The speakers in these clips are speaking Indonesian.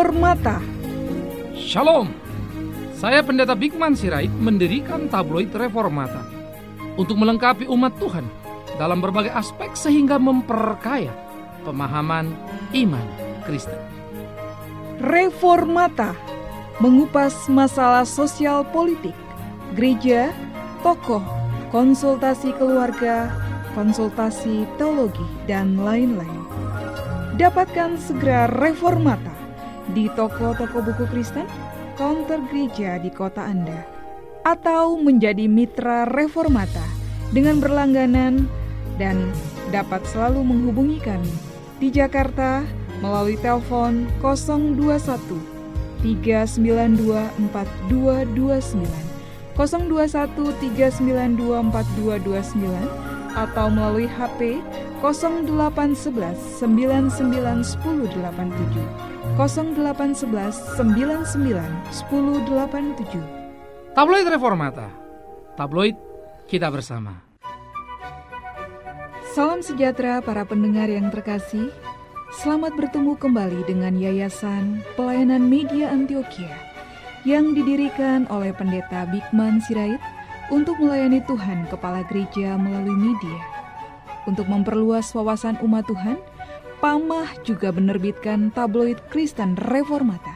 Reformata. Shalom. Saya Pendeta Bigman Sirait mendirikan tabloid Reformata untuk melengkapi umat Tuhan dalam berbagai aspek sehingga memperkaya pemahaman iman Kristen. Reformata mengupas masalah sosial politik, gereja, tokoh, konsultasi keluarga, konsultasi teologi, dan lain-lain. Dapatkan segera Reformata di toko-toko buku Kristen, counter gereja di kota Anda, atau menjadi mitra Reformata dengan berlangganan dan dapat selalu menghubungi kami di Jakarta melalui telepon 021 392 4229 021 392 4229 atau melalui HP 0811 99 10 87 0811 99 10 87 Tabloid Reformata. Tabloid kita bersama. Salam sejahtera para pendengar yang terkasih. Selamat bertemu kembali dengan Yayasan Pelayanan Media Antioquia yang didirikan oleh Pendeta Bigman Sirait untuk melayani Tuhan kepala gereja melalui media. Untuk memperluas wawasan umat Tuhan, Pamah juga menerbitkan tabloid Kristen Reformata.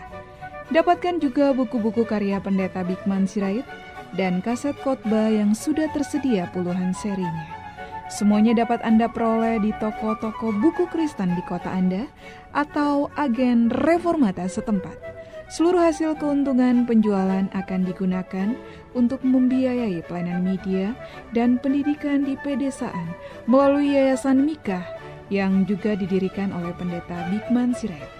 Dapatkan juga buku-buku karya pendeta Bigman Sirait dan kaset khotbah yang sudah tersedia puluhan serinya. Semuanya dapat Anda peroleh di toko-toko buku Kristen di kota Anda atau agen Reformata setempat. Seluruh hasil keuntungan penjualan akan digunakan untuk membiayai pelayanan media dan pendidikan di pedesaan melalui Yayasan Mikah yang juga didirikan oleh pendeta Bigman Sirait.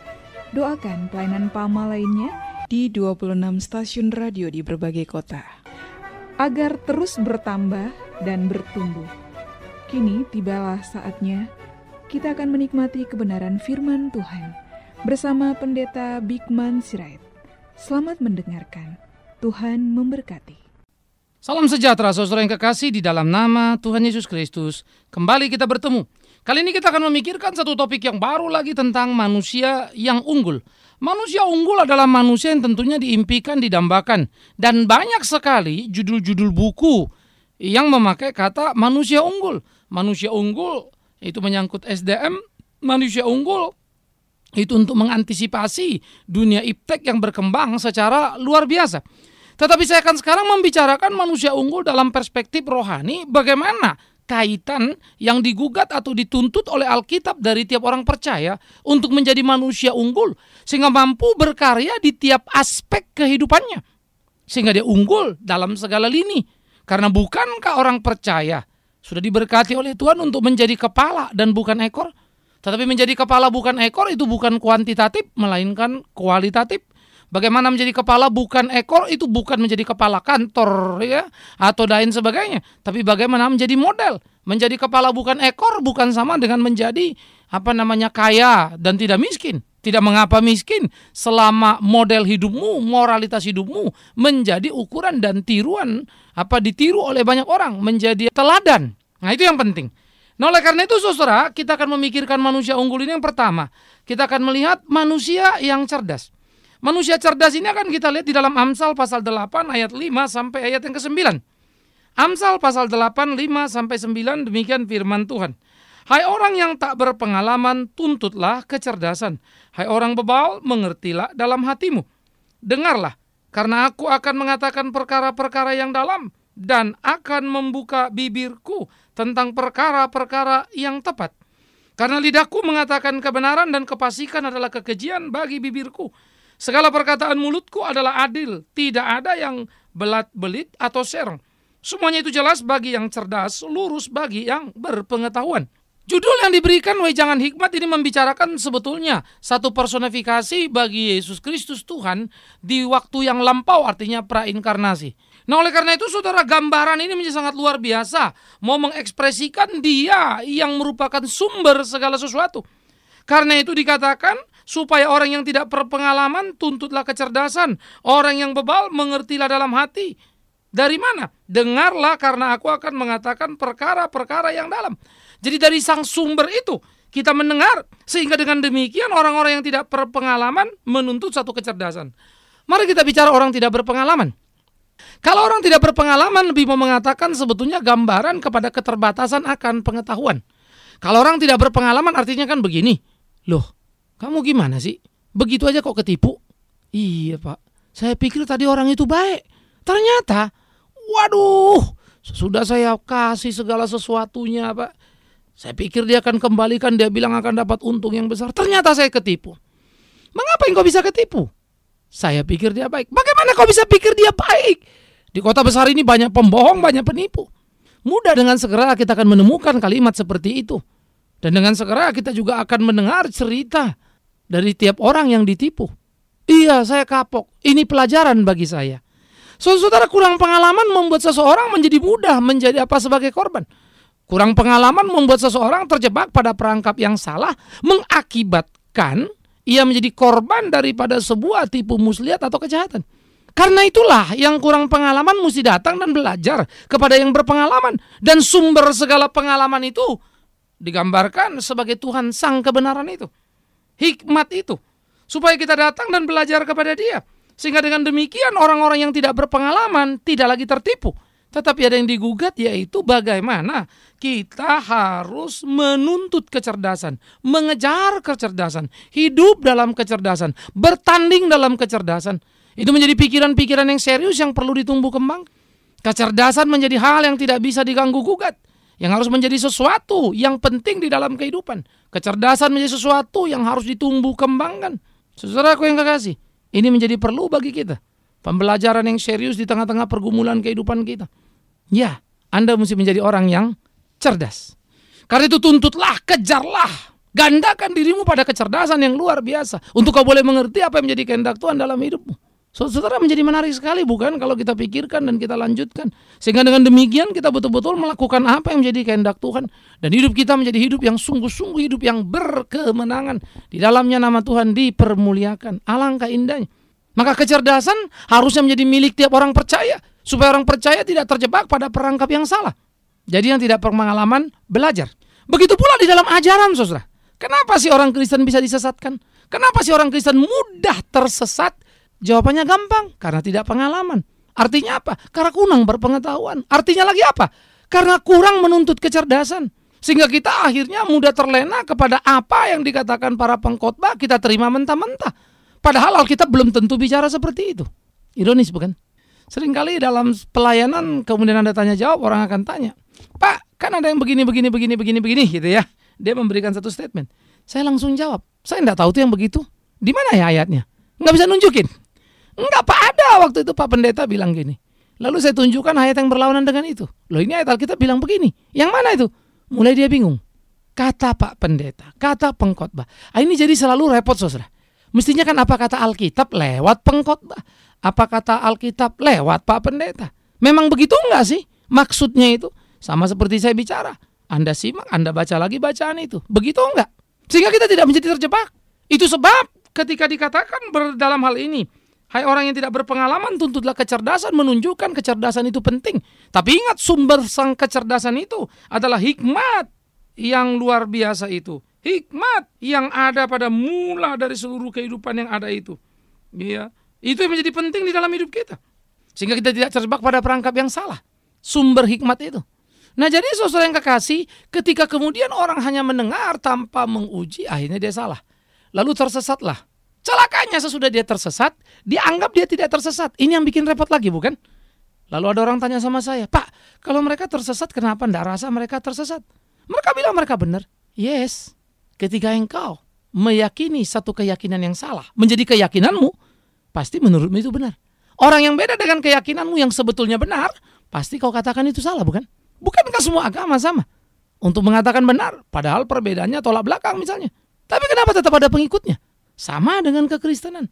Doakan pelayanan PAMA lainnya di 26 stasiun radio di berbagai kota agar terus bertambah dan bertumbuh. Kini tibalah saatnya kita akan menikmati kebenaran firman Tuhan bersama Pendeta Bigman Sirait. Selamat mendengarkan. Tuhan memberkati. Salam sejahtera saudara yang kekasih di dalam nama Tuhan Yesus Kristus. Kembali kita bertemu. Kali ini kita akan memikirkan satu topik yang baru lagi tentang manusia yang unggul. Manusia unggul adalah manusia yang tentunya diimpikan, didambakan. Dan banyak sekali judul-judul buku yang memakai kata manusia unggul. Manusia unggul itu menyangkut SDM, manusia unggul itu untuk mengantisipasi dunia iptek yang berkembang secara luar biasa. Tetapi saya akan sekarang membicarakan manusia unggul dalam perspektif rohani bagaimana kaitan yang digugat atau dituntut oleh Alkitab dari tiap orang percaya untuk menjadi manusia unggul sehingga mampu berkarya di tiap aspek kehidupannya. Sehingga dia unggul dalam segala lini. Karena bukankah orang percaya sudah diberkati oleh Tuhan untuk menjadi kepala dan bukan ekor? Tetapi menjadi kepala bukan ekor itu bukan kuantitatif melainkan kualitatif. Bagaimana menjadi kepala bukan ekor itu bukan menjadi kepala kantor ya atau lain sebagainya, tapi bagaimana menjadi model. Menjadi kepala bukan ekor bukan sama dengan menjadi apa namanya kaya dan tidak miskin. Tidak mengapa miskin selama model hidupmu, moralitas hidupmu menjadi ukuran dan tiruan apa ditiru oleh banyak orang, menjadi teladan. Nah, itu yang penting. Nah oleh karena itu saudara kita akan memikirkan manusia unggul ini yang pertama Kita akan melihat manusia yang cerdas Manusia cerdas ini akan kita lihat di dalam Amsal pasal 8 ayat 5 sampai ayat yang ke-9 Amsal pasal 8 5 sampai 9 demikian firman Tuhan Hai orang yang tak berpengalaman tuntutlah kecerdasan Hai orang bebal mengertilah dalam hatimu Dengarlah karena aku akan mengatakan perkara-perkara yang dalam dan akan membuka bibirku tentang perkara-perkara yang tepat. Karena lidahku mengatakan kebenaran dan kepasikan adalah kekejian bagi bibirku. Segala perkataan mulutku adalah adil, tidak ada yang belat-belit atau serong. Semuanya itu jelas bagi yang cerdas, lurus bagi yang berpengetahuan. Judul yang diberikan Wejangan Hikmat ini membicarakan sebetulnya satu personifikasi bagi Yesus Kristus Tuhan di waktu yang lampau artinya prainkarnasi. Nah oleh karena itu saudara gambaran ini menjadi sangat luar biasa. Mau mengekspresikan dia yang merupakan sumber segala sesuatu. Karena itu dikatakan supaya orang yang tidak berpengalaman tuntutlah kecerdasan. Orang yang bebal mengertilah dalam hati. Dari mana? Dengarlah karena aku akan mengatakan perkara-perkara yang dalam. Jadi dari sang sumber itu kita mendengar sehingga dengan demikian orang-orang yang tidak berpengalaman menuntut satu kecerdasan. Mari kita bicara orang tidak berpengalaman. Kalau orang tidak berpengalaman lebih mau mengatakan sebetulnya gambaran kepada keterbatasan akan pengetahuan. Kalau orang tidak berpengalaman artinya kan begini. Loh, kamu gimana sih? Begitu aja kok ketipu? Iya pak, saya pikir tadi orang itu baik. Ternyata, waduh, sudah saya kasih segala sesuatunya pak. Saya pikir dia akan kembalikan, dia bilang akan dapat untung yang besar. Ternyata saya ketipu. Mengapa engkau bisa ketipu? Saya pikir dia baik. Bagaimana kau bisa pikir dia baik? Di kota besar ini banyak pembohong, banyak penipu. Mudah dengan segera kita akan menemukan kalimat seperti itu. Dan dengan segera kita juga akan mendengar cerita dari tiap orang yang ditipu. Iya, saya kapok. Ini pelajaran bagi saya. Saudara kurang pengalaman membuat seseorang menjadi mudah menjadi apa sebagai korban. Kurang pengalaman membuat seseorang terjebak pada perangkap yang salah mengakibatkan ia menjadi korban daripada sebuah tipu muslihat atau kejahatan. Karena itulah yang kurang pengalaman mesti datang dan belajar kepada yang berpengalaman. Dan sumber segala pengalaman itu digambarkan sebagai Tuhan sang kebenaran itu. Hikmat itu. Supaya kita datang dan belajar kepada dia. Sehingga dengan demikian orang-orang yang tidak berpengalaman tidak lagi tertipu. Tetapi ada yang digugat yaitu bagaimana kita harus menuntut kecerdasan, mengejar kecerdasan, hidup dalam kecerdasan, bertanding dalam kecerdasan. Itu menjadi pikiran-pikiran yang serius yang perlu ditumbuh kembang. Kecerdasan menjadi hal yang tidak bisa diganggu gugat, yang harus menjadi sesuatu yang penting di dalam kehidupan. Kecerdasan menjadi sesuatu yang harus ditumbuh kembangkan. Saudaraku yang kekasih, ini menjadi perlu bagi kita. Pembelajaran yang serius di tengah-tengah pergumulan kehidupan kita. Ya, Anda mesti menjadi orang yang cerdas. Karena itu tuntutlah, kejarlah, gandakan dirimu pada kecerdasan yang luar biasa untuk kau boleh mengerti apa yang menjadi kehendak Tuhan dalam hidupmu. Saudara menjadi menarik sekali bukan kalau kita pikirkan dan kita lanjutkan. Sehingga dengan demikian kita betul-betul melakukan apa yang menjadi kehendak Tuhan. Dan hidup kita menjadi hidup yang sungguh-sungguh hidup yang berkemenangan. Di dalamnya nama Tuhan dipermuliakan. Alangkah indahnya. Maka kecerdasan harusnya menjadi milik tiap orang percaya. Supaya orang percaya tidak terjebak pada perangkap yang salah. Jadi yang tidak berpengalaman belajar. Begitu pula di dalam ajaran saudara. Kenapa sih orang Kristen bisa disesatkan? Kenapa sih orang Kristen mudah tersesat? Jawabannya gampang, karena tidak pengalaman. Artinya apa? Karena kurang berpengetahuan. Artinya lagi apa? Karena kurang menuntut kecerdasan. Sehingga kita akhirnya mudah terlena kepada apa yang dikatakan para pengkhotbah kita terima mentah-mentah. Padahal Alkitab belum tentu bicara seperti itu. Ironis bukan? Seringkali dalam pelayanan kemudian Anda tanya jawab orang akan tanya, Pak kan ada yang begini begini begini begini begini gitu ya. Dia memberikan satu statement. Saya langsung jawab, saya tidak tahu tuh yang begitu. Di mana ya ayatnya? Nggak bisa nunjukin. Enggak Pak ada waktu itu Pak Pendeta bilang gini. Lalu saya tunjukkan ayat yang berlawanan dengan itu. Loh ini ayat Alkitab bilang begini. Yang mana itu? Mulai dia bingung. Kata Pak Pendeta, kata pengkhotbah. Ah, ini jadi selalu repot saudara. Mestinya kan apa kata Alkitab lewat pengkhotbah. Apa kata Alkitab lewat Pak Pendeta. Memang begitu enggak sih? Maksudnya itu sama seperti saya bicara. Anda simak, Anda baca lagi bacaan itu. Begitu enggak? Sehingga kita tidak menjadi terjebak. Itu sebab ketika dikatakan dalam hal ini Hai orang yang tidak berpengalaman, tuntutlah kecerdasan, menunjukkan kecerdasan itu penting. Tapi ingat sumber sang kecerdasan itu adalah hikmat yang luar biasa itu. Hikmat yang ada pada mula dari seluruh kehidupan yang ada itu. Ya, itu yang menjadi penting di dalam hidup kita. Sehingga kita tidak terjebak pada perangkap yang salah. Sumber hikmat itu. Nah jadi saudara yang kekasih, ketika kemudian orang hanya mendengar tanpa menguji, akhirnya dia salah. Lalu tersesatlah. Celakanya sesudah dia tersesat, dianggap dia tidak tersesat. Ini yang bikin repot lagi bukan? Lalu ada orang tanya sama saya, Pak, kalau mereka tersesat kenapa tidak rasa mereka tersesat? Mereka bilang mereka benar. Yes, ketika engkau meyakini satu keyakinan yang salah, menjadi keyakinanmu, pasti menurutmu itu benar. Orang yang beda dengan keyakinanmu yang sebetulnya benar, pasti kau katakan itu salah bukan? Bukankah semua agama sama? Untuk mengatakan benar, padahal perbedaannya tolak belakang misalnya. Tapi kenapa tetap ada pengikutnya? Sama dengan kekristenan.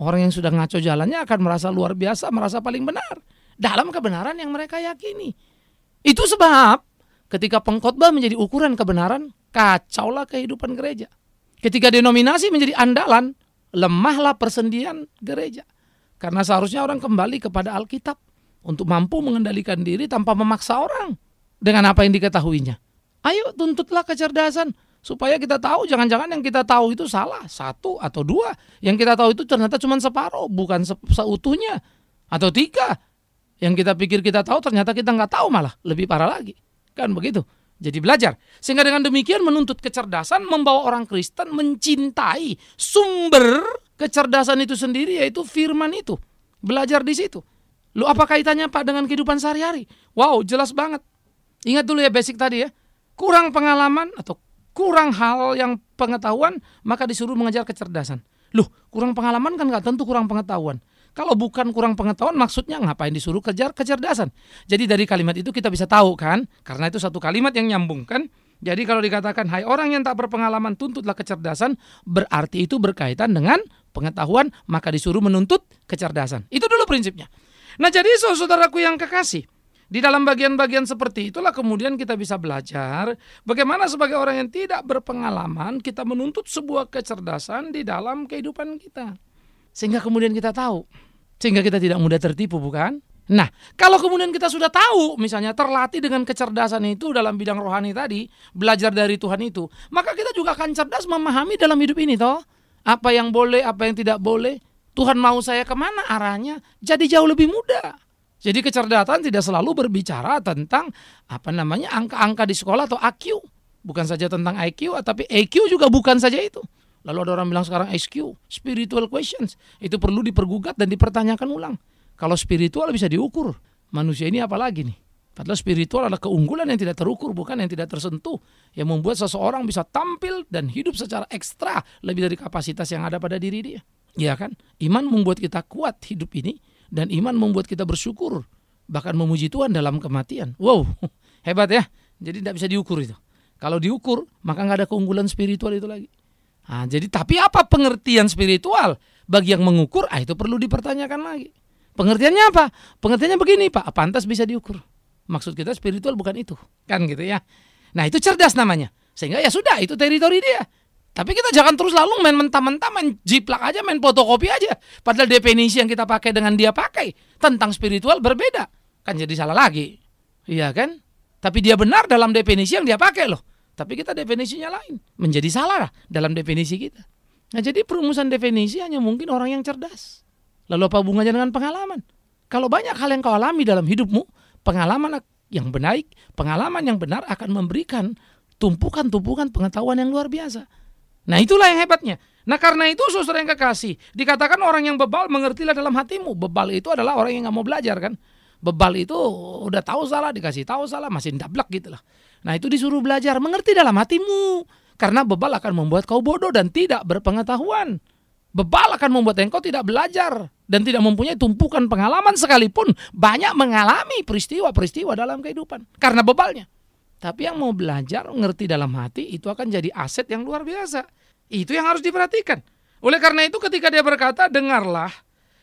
Orang yang sudah ngaco jalannya akan merasa luar biasa, merasa paling benar dalam kebenaran yang mereka yakini. Itu sebab ketika pengkhotbah menjadi ukuran kebenaran, kacaulah kehidupan gereja. Ketika denominasi menjadi andalan, lemahlah persendian gereja. Karena seharusnya orang kembali kepada Alkitab untuk mampu mengendalikan diri tanpa memaksa orang dengan apa yang diketahuinya. Ayo tuntutlah kecerdasan, Supaya kita tahu jangan-jangan yang kita tahu itu salah, satu atau dua. Yang kita tahu itu ternyata cuma separuh, bukan se seutuhnya. Atau tiga. Yang kita pikir kita tahu ternyata kita nggak tahu malah, lebih parah lagi. Kan begitu. Jadi belajar. Sehingga dengan demikian menuntut kecerdasan membawa orang Kristen mencintai sumber kecerdasan itu sendiri yaitu firman itu. Belajar di situ. Lu apa kaitannya Pak dengan kehidupan sehari-hari? Wow, jelas banget. Ingat dulu ya basic tadi ya. Kurang pengalaman atau kurang hal yang pengetahuan, maka disuruh mengejar kecerdasan. Loh, kurang pengalaman kan nggak tentu kurang pengetahuan. Kalau bukan kurang pengetahuan maksudnya ngapain disuruh kejar kecerdasan. Jadi dari kalimat itu kita bisa tahu kan, karena itu satu kalimat yang nyambung kan. Jadi kalau dikatakan hai orang yang tak berpengalaman tuntutlah kecerdasan, berarti itu berkaitan dengan pengetahuan, maka disuruh menuntut kecerdasan. Itu dulu prinsipnya. Nah jadi saudaraku yang kekasih, di dalam bagian-bagian seperti itulah kemudian kita bisa belajar bagaimana sebagai orang yang tidak berpengalaman kita menuntut sebuah kecerdasan di dalam kehidupan kita. Sehingga kemudian kita tahu. Sehingga kita tidak mudah tertipu bukan? Nah, kalau kemudian kita sudah tahu, misalnya terlatih dengan kecerdasan itu dalam bidang rohani tadi, belajar dari Tuhan itu, maka kita juga akan cerdas memahami dalam hidup ini toh. Apa yang boleh, apa yang tidak boleh. Tuhan mau saya ke mana arahnya, jadi jauh lebih mudah. Jadi kecerdasan tidak selalu berbicara tentang apa namanya angka-angka di sekolah atau IQ. Bukan saja tentang IQ, tapi EQ juga bukan saja itu. Lalu ada orang bilang sekarang SQ, spiritual questions. Itu perlu dipergugat dan dipertanyakan ulang. Kalau spiritual bisa diukur, manusia ini apa lagi nih? Padahal spiritual adalah keunggulan yang tidak terukur, bukan yang tidak tersentuh. Yang membuat seseorang bisa tampil dan hidup secara ekstra lebih dari kapasitas yang ada pada diri dia. Iya kan? Iman membuat kita kuat hidup ini dan iman membuat kita bersyukur bahkan memuji Tuhan dalam kematian. Wow, hebat ya. Jadi tidak bisa diukur itu. Kalau diukur, maka nggak ada keunggulan spiritual itu lagi. Nah, jadi tapi apa pengertian spiritual bagi yang mengukur? Ah itu perlu dipertanyakan lagi. Pengertiannya apa? Pengertiannya begini, Pak. Pantas bisa diukur. Maksud kita spiritual bukan itu, kan gitu ya. Nah, itu cerdas namanya. Sehingga ya sudah, itu teritori dia. Tapi kita jangan terus lalu main mentah-mentah, main jiplak aja, main fotokopi aja. Padahal definisi yang kita pakai dengan dia pakai tentang spiritual berbeda. Kan jadi salah lagi. Iya kan? Tapi dia benar dalam definisi yang dia pakai loh. Tapi kita definisinya lain. Menjadi salah dalam definisi kita. Nah jadi perumusan definisi hanya mungkin orang yang cerdas. Lalu apa hubungannya dengan pengalaman? Kalau banyak hal yang kau alami dalam hidupmu, pengalaman yang baik, pengalaman yang benar akan memberikan tumpukan-tumpukan pengetahuan yang luar biasa. Nah itulah yang hebatnya. Nah karena itu saudara yang kekasih, dikatakan orang yang bebal mengertilah dalam hatimu. Bebal itu adalah orang yang nggak mau belajar kan. Bebal itu udah tahu salah, dikasih tahu salah, masih ndablak gitu lah. Nah itu disuruh belajar, mengerti dalam hatimu. Karena bebal akan membuat kau bodoh dan tidak berpengetahuan. Bebal akan membuat engkau tidak belajar dan tidak mempunyai tumpukan pengalaman sekalipun banyak mengalami peristiwa-peristiwa dalam kehidupan karena bebalnya. Tapi yang mau belajar, ngerti dalam hati itu akan jadi aset yang luar biasa. Itu yang harus diperhatikan. Oleh karena itu ketika dia berkata, dengarlah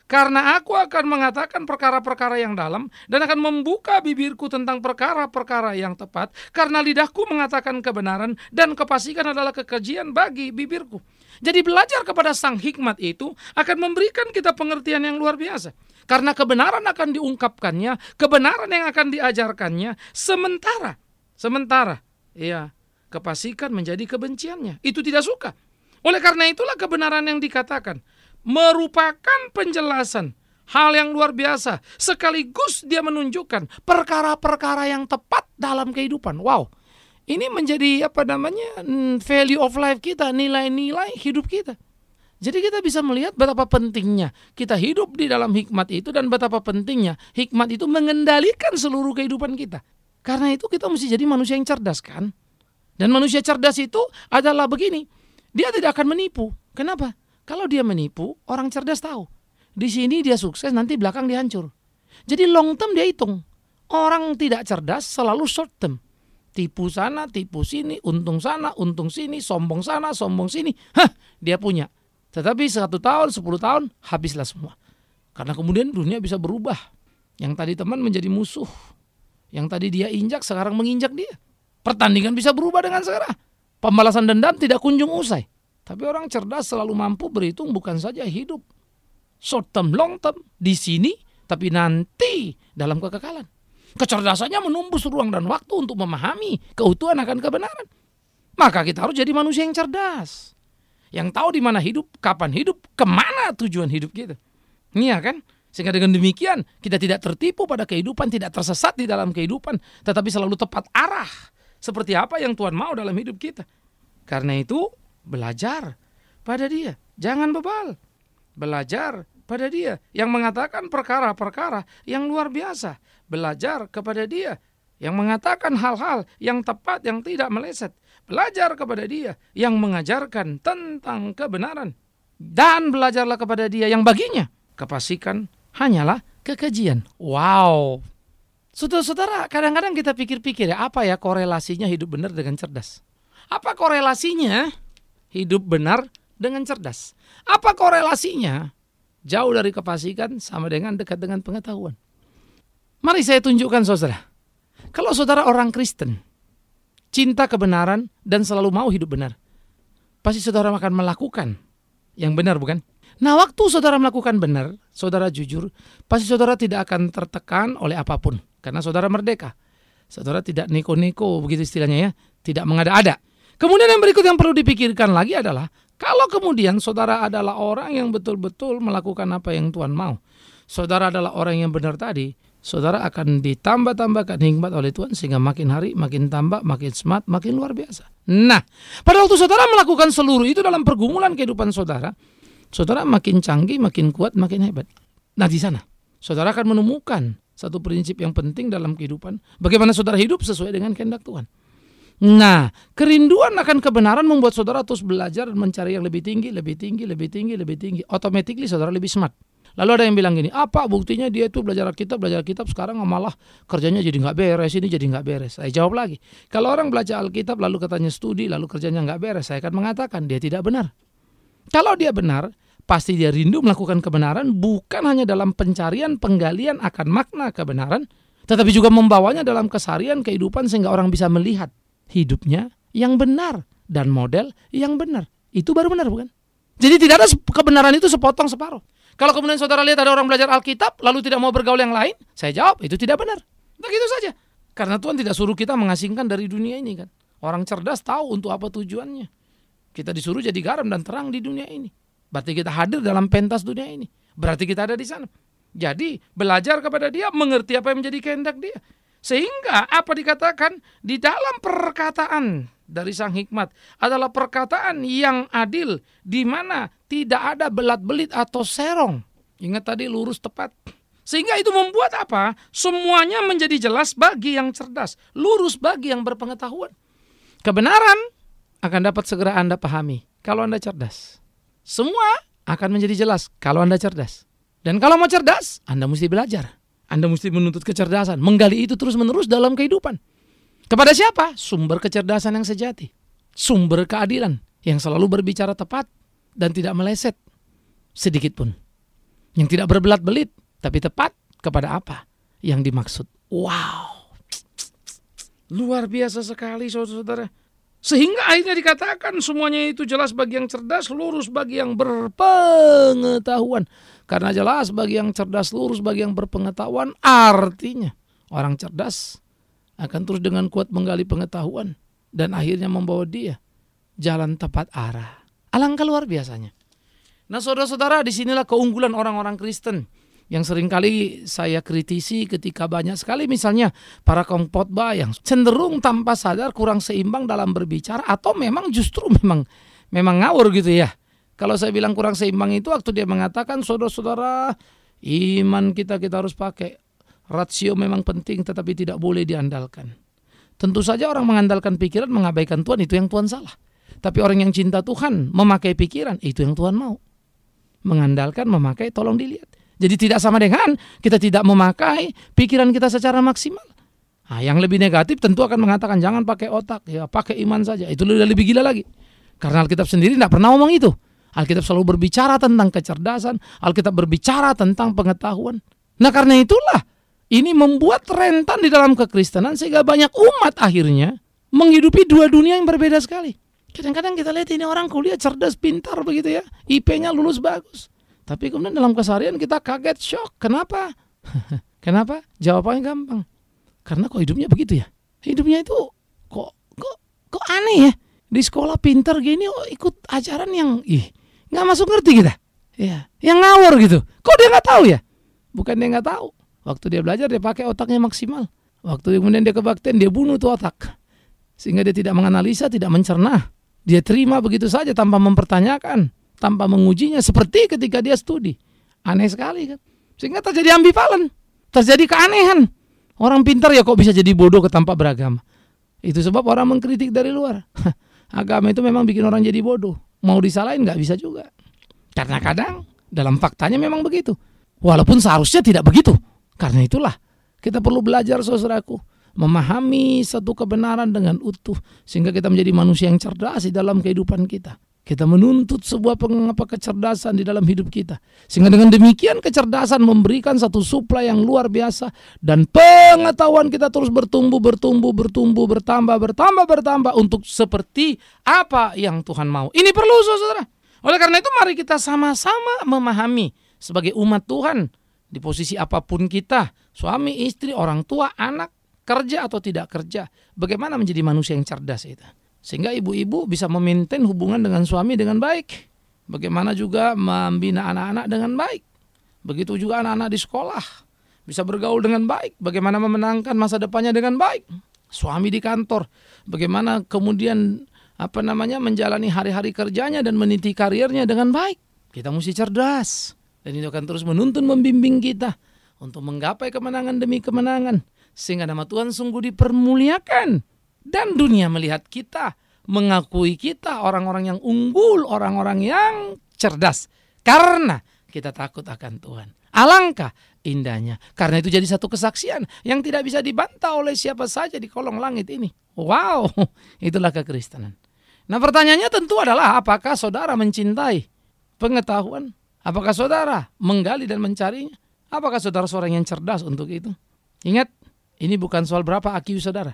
karena aku akan mengatakan perkara-perkara yang dalam dan akan membuka bibirku tentang perkara-perkara yang tepat karena lidahku mengatakan kebenaran dan kepastikan adalah kekejian bagi bibirku. Jadi belajar kepada sang hikmat itu akan memberikan kita pengertian yang luar biasa. Karena kebenaran akan diungkapkannya, kebenaran yang akan diajarkannya sementara sementara ya kepastikan menjadi kebenciannya. Itu tidak suka. Oleh karena itulah kebenaran yang dikatakan merupakan penjelasan hal yang luar biasa. Sekaligus dia menunjukkan perkara-perkara yang tepat dalam kehidupan. Wow. Ini menjadi apa namanya? Hmm, value of life kita, nilai-nilai hidup kita. Jadi kita bisa melihat betapa pentingnya kita hidup di dalam hikmat itu dan betapa pentingnya hikmat itu mengendalikan seluruh kehidupan kita. Karena itu kita mesti jadi manusia yang cerdas kan? Dan manusia cerdas itu adalah begini. Dia tidak akan menipu. Kenapa? Kalau dia menipu, orang cerdas tahu. Di sini dia sukses, nanti belakang dia hancur. Jadi long term dia hitung. Orang tidak cerdas selalu short term. Tipu sana, tipu sini, untung sana, untung sini, sombong sana, sombong sini. Hah, dia punya. Tetapi satu tahun, sepuluh tahun, habislah semua. Karena kemudian dunia bisa berubah. Yang tadi teman menjadi musuh. Yang tadi dia injak, sekarang menginjak dia. Pertandingan bisa berubah dengan segera. Pembalasan dendam tidak kunjung usai. Tapi orang cerdas selalu mampu berhitung bukan saja hidup short term, long term di sini, tapi nanti dalam kekekalan. Kecerdasannya menumbus ruang dan waktu untuk memahami keutuhan akan kebenaran. Maka kita harus jadi manusia yang cerdas. Yang tahu di mana hidup, kapan hidup, ke mana tujuan hidup kita. Iya kan? Sehingga dengan demikian kita tidak tertipu pada kehidupan, tidak tersesat di dalam kehidupan, tetapi selalu tepat arah. Seperti apa yang Tuhan mau dalam hidup kita. Karena itu belajar pada dia. Jangan bebal. Belajar pada dia yang mengatakan perkara-perkara yang luar biasa. Belajar kepada dia yang mengatakan hal-hal yang tepat yang tidak meleset. Belajar kepada dia yang mengajarkan tentang kebenaran. Dan belajarlah kepada dia yang baginya kepastikan hanyalah kekejian. Wow. Saudara-saudara, kadang-kadang kita pikir-pikir ya, apa ya korelasinya hidup benar dengan cerdas? Apa korelasinya hidup benar dengan cerdas? Apa korelasinya jauh dari kepastikan sama dengan dekat dengan pengetahuan? Mari saya tunjukkan saudara. Kalau saudara orang Kristen, cinta kebenaran dan selalu mau hidup benar, pasti saudara akan melakukan yang benar bukan? Nah, waktu saudara melakukan benar, saudara jujur, pasti saudara tidak akan tertekan oleh apa pun karena saudara merdeka. Saudara tidak neko-neko begitu istilahnya ya, tidak mengada-ada. Kemudian yang berikut yang perlu dipikirkan lagi adalah kalau kemudian saudara adalah orang yang betul-betul melakukan apa yang Tuhan mau. Saudara adalah orang yang benar tadi, saudara akan ditambah-tambahkan hikmat oleh Tuhan sehingga makin hari makin tambah, makin smart, makin luar biasa. Nah, pada waktu saudara melakukan seluruh itu dalam pergumulan kehidupan saudara, saudara makin canggih, makin kuat, makin hebat. Nah di sana, saudara akan menemukan satu prinsip yang penting dalam kehidupan. Bagaimana saudara hidup sesuai dengan kehendak Tuhan. Nah, kerinduan akan kebenaran membuat saudara terus belajar dan mencari yang lebih tinggi, lebih tinggi, lebih tinggi, lebih tinggi. Automatically saudara lebih smart. Lalu ada yang bilang gini, apa buktinya dia itu belajar kitab, belajar kitab sekarang malah kerjanya jadi nggak beres, ini jadi nggak beres. Saya jawab lagi, kalau orang belajar Alkitab lalu katanya studi, lalu kerjanya nggak beres, saya akan mengatakan dia tidak benar. Kalau dia benar, pasti dia rindu melakukan kebenaran bukan hanya dalam pencarian penggalian akan makna kebenaran, tetapi juga membawanya dalam kesarian kehidupan sehingga orang bisa melihat hidupnya yang benar dan model yang benar. Itu baru benar bukan? Jadi tidak ada kebenaran itu sepotong separuh. Kalau kemudian saudara lihat ada orang belajar Alkitab lalu tidak mau bergaul yang lain, saya jawab itu tidak benar. Begitu saja. Karena Tuhan tidak suruh kita mengasingkan dari dunia ini kan. Orang cerdas tahu untuk apa tujuannya. Kita disuruh jadi garam dan terang di dunia ini. Berarti kita hadir dalam pentas dunia ini. Berarti kita ada di sana. Jadi belajar kepada dia, mengerti apa yang menjadi kehendak dia. Sehingga apa dikatakan di dalam perkataan dari sang hikmat adalah perkataan yang adil di mana tidak ada belat-belit atau serong. Ingat tadi lurus tepat. Sehingga itu membuat apa? Semuanya menjadi jelas bagi yang cerdas, lurus bagi yang berpengetahuan. Kebenaran akan dapat segera Anda pahami kalau Anda cerdas. Semua akan menjadi jelas kalau Anda cerdas. Dan kalau mau cerdas, Anda mesti belajar. Anda mesti menuntut kecerdasan, menggali itu terus-menerus dalam kehidupan. Kepada siapa? Sumber kecerdasan yang sejati. Sumber keadilan yang selalu berbicara tepat dan tidak meleset sedikit pun. Yang tidak berbelat-belit, tapi tepat kepada apa yang dimaksud. Wow. Luar biasa sekali saudara-saudara. Sehingga akhirnya dikatakan semuanya itu jelas bagi yang cerdas, lurus bagi yang berpengetahuan. Karena jelas bagi yang cerdas, lurus bagi yang berpengetahuan, artinya orang cerdas akan terus dengan kuat menggali pengetahuan dan akhirnya membawa dia jalan tepat arah. Alangkah luar biasanya. Nah saudara-saudara di sinilah keunggulan orang-orang Kristen yang sering kali saya kritisi ketika banyak sekali misalnya para kongpotba yang cenderung tanpa sadar kurang seimbang dalam berbicara atau memang justru memang memang ngawur gitu ya. Kalau saya bilang kurang seimbang itu waktu dia mengatakan saudara-saudara iman kita kita harus pakai rasio memang penting tetapi tidak boleh diandalkan. Tentu saja orang mengandalkan pikiran mengabaikan Tuhan itu yang Tuhan salah. Tapi orang yang cinta Tuhan memakai pikiran itu yang Tuhan mau. Mengandalkan memakai tolong dilihat. Jadi tidak sama dengan kita tidak memakai pikiran kita secara maksimal. Nah, yang lebih negatif tentu akan mengatakan jangan pakai otak, ya pakai iman saja. Itu lebih gila lagi. Karena Alkitab sendiri tidak pernah ngomong itu. Alkitab selalu berbicara tentang kecerdasan, Alkitab berbicara tentang pengetahuan. Nah karena itulah ini membuat rentan di dalam kekristenan sehingga banyak umat akhirnya menghidupi dua dunia yang berbeda sekali. Kadang-kadang kita lihat ini orang kuliah cerdas, pintar begitu ya, IP-nya lulus bagus. Tapi kemudian dalam keseharian kita kaget, shock. Kenapa? Kenapa? Jawabannya gampang. Karena kok hidupnya begitu ya? Hidupnya itu kok kok kok aneh ya? di sekolah pinter gini oh, ikut ajaran yang ih nggak masuk ngerti kita ya yang ngawur gitu kok dia nggak tahu ya bukan dia nggak tahu waktu dia belajar dia pakai otaknya maksimal waktu kemudian dia kebaktian dia bunuh tuh otak sehingga dia tidak menganalisa tidak mencerna dia terima begitu saja tanpa mempertanyakan tanpa mengujinya seperti ketika dia studi. Aneh sekali kan? Sehingga terjadi ambivalen terjadi keanehan. Orang pintar ya kok bisa jadi bodoh ke tanpa beragama? Itu sebab orang mengkritik dari luar. Agama itu memang bikin orang jadi bodoh. Mau disalahin nggak bisa juga. Karena kadang dalam faktanya memang begitu. Walaupun seharusnya tidak begitu. Karena itulah kita perlu belajar saudaraku memahami satu kebenaran dengan utuh sehingga kita menjadi manusia yang cerdas di dalam kehidupan kita. Kita menuntut sebuah pengapa kecerdasan di dalam hidup kita. Sehingga dengan demikian kecerdasan memberikan satu suplai yang luar biasa dan pengetahuan kita terus bertumbuh, bertumbuh, bertumbuh, bertambah, bertambah, bertambah untuk seperti apa yang Tuhan mau. Ini perlu saudara. Oleh karena itu mari kita sama-sama memahami sebagai umat Tuhan di posisi apa pun kita, suami, istri, orang tua, anak, kerja atau tidak kerja, bagaimana menjadi manusia yang cerdas itu. Sehingga ibu-ibu bisa memaintain hubungan dengan suami dengan baik. Bagaimana juga membina anak-anak dengan baik. Begitu juga anak-anak di sekolah bisa bergaul dengan baik, bagaimana memenangkan masa depannya dengan baik. Suami di kantor, bagaimana kemudian apa namanya menjalani hari-hari kerjanya dan meniti karirnya dengan baik. Kita mesti cerdas dan itu akan terus menuntun membimbing kita untuk menggapai kemenangan demi kemenangan sehingga nama Tuhan sungguh dipermuliakan dan dunia melihat kita mengakui kita orang-orang yang unggul, orang-orang yang cerdas karena kita takut akan Tuhan. Alangkah indahnya. Karena itu jadi satu kesaksian yang tidak bisa dibantah oleh siapa saja di kolong langit ini. Wow, itulah kekristenan. Nah pertanyaannya tentu adalah apakah saudara mencintai pengetahuan? Apakah saudara menggali dan mencarinya? Apakah saudara seorang yang cerdas untuk itu? Ingat, ini bukan soal berapa IQ saudara,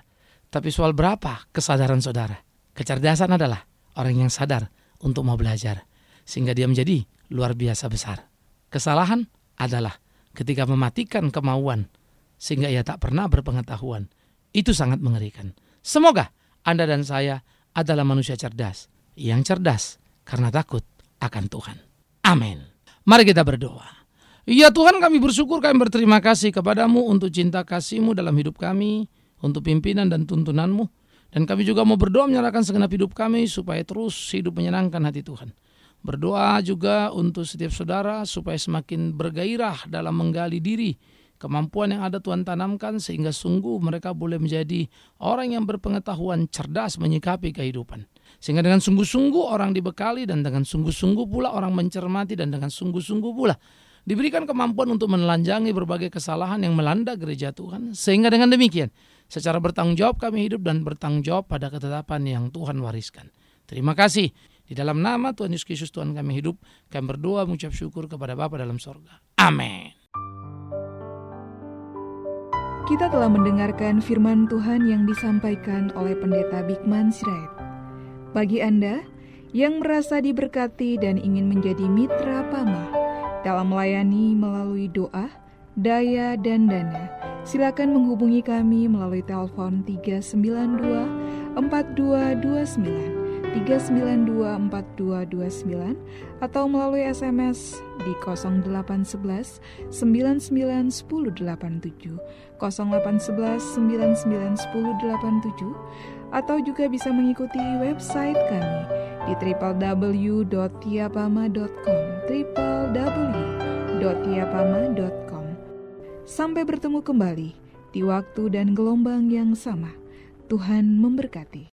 tapi soal berapa kesadaran saudara. Kecerdasan adalah orang yang sadar untuk mau belajar, sehingga dia menjadi luar biasa besar. Kesalahan adalah ketika mematikan kemauan, sehingga ia tak pernah berpengetahuan. Itu sangat mengerikan. Semoga Anda dan saya adalah manusia cerdas, yang cerdas karena takut akan Tuhan. Amin. Mari kita berdoa. Ya Tuhan kami bersyukur kami berterima kasih kepadamu untuk cinta kasihmu dalam hidup kami, untuk pimpinan dan tuntunanmu. Dan kami juga mau berdoa menyerahkan segenap hidup kami supaya terus hidup menyenangkan hati Tuhan. Berdoa juga untuk setiap saudara supaya semakin bergairah dalam menggali diri kemampuan yang ada Tuhan tanamkan sehingga sungguh mereka boleh menjadi orang yang berpengetahuan cerdas menyikapi kehidupan. Sehingga dengan sungguh-sungguh orang dibekali dan dengan sungguh-sungguh pula orang mencermati dan dengan sungguh-sungguh pula diberikan kemampuan untuk menelanjangi berbagai kesalahan yang melanda gereja Tuhan. Sehingga dengan demikian secara bertanggung jawab kami hidup dan bertanggung jawab pada ketetapan yang Tuhan wariskan. Terima kasih. Di dalam nama Tuhan Yesus Kristus Tuhan kami hidup, kami berdoa mengucap syukur kepada Bapa dalam sorga. Amin. Kita telah mendengarkan firman Tuhan yang disampaikan oleh Pendeta Bikman Sirait. Bagi Anda yang merasa diberkati dan ingin menjadi mitra Pama dalam melayani melalui doa, daya, dan dana, silakan menghubungi kami melalui telepon 392 4229 3924229 atau melalui SMS di 0811 991087 0811 991087 atau juga bisa mengikuti website kami di www.tiapama.com www.tiapama.com Sampai bertemu kembali di waktu dan gelombang yang sama. Tuhan memberkati.